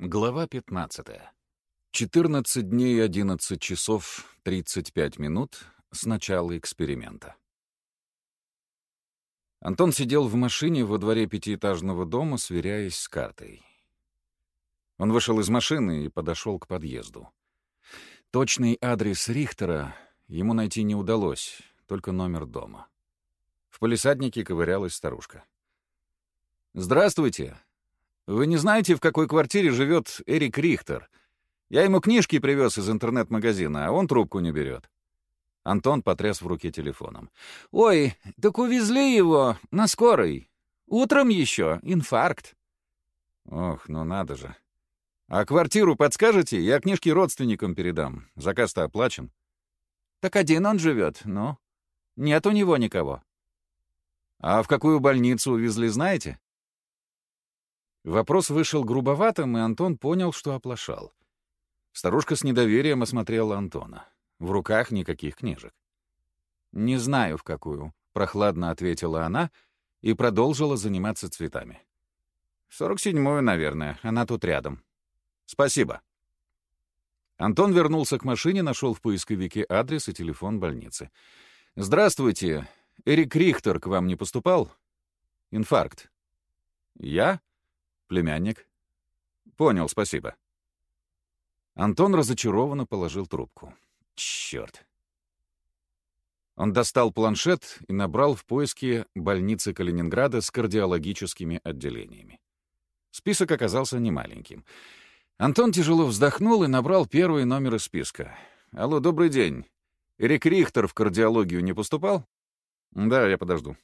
Глава 15. 14 дней 11 часов 35 минут с начала эксперимента. Антон сидел в машине во дворе пятиэтажного дома, сверяясь с картой. Он вышел из машины и подошел к подъезду. Точный адрес Рихтера ему найти не удалось, только номер дома. В полисаднике ковырялась старушка. «Здравствуйте!» Вы не знаете, в какой квартире живет Эрик Рихтер? Я ему книжки привез из интернет-магазина, а он трубку не берет. Антон потряс в руке телефоном. «Ой, так увезли его на скорой. Утром еще. Инфаркт». «Ох, ну надо же. А квартиру подскажете? Я книжки родственникам передам. Заказ-то оплачен». «Так один он живет, ну. Нет у него никого». «А в какую больницу увезли, знаете?» Вопрос вышел грубоватым, и Антон понял, что оплошал. Старушка с недоверием осмотрела Антона. В руках никаких книжек. «Не знаю, в какую», — прохладно ответила она и продолжила заниматься цветами. «Сорок седьмую, наверное. Она тут рядом. Спасибо». Антон вернулся к машине, нашел в поисковике адрес и телефон больницы. «Здравствуйте. Эрик Рихтер к вам не поступал?» «Инфаркт». «Я?» Племянник? Понял, спасибо. Антон разочарованно положил трубку. Черт. Он достал планшет и набрал в поиске больницы Калининграда с кардиологическими отделениями. Список оказался немаленьким. Антон тяжело вздохнул и набрал первый номер из списка. «Алло, добрый день. Эрик Рихтер в кардиологию не поступал?» «Да, я подожду».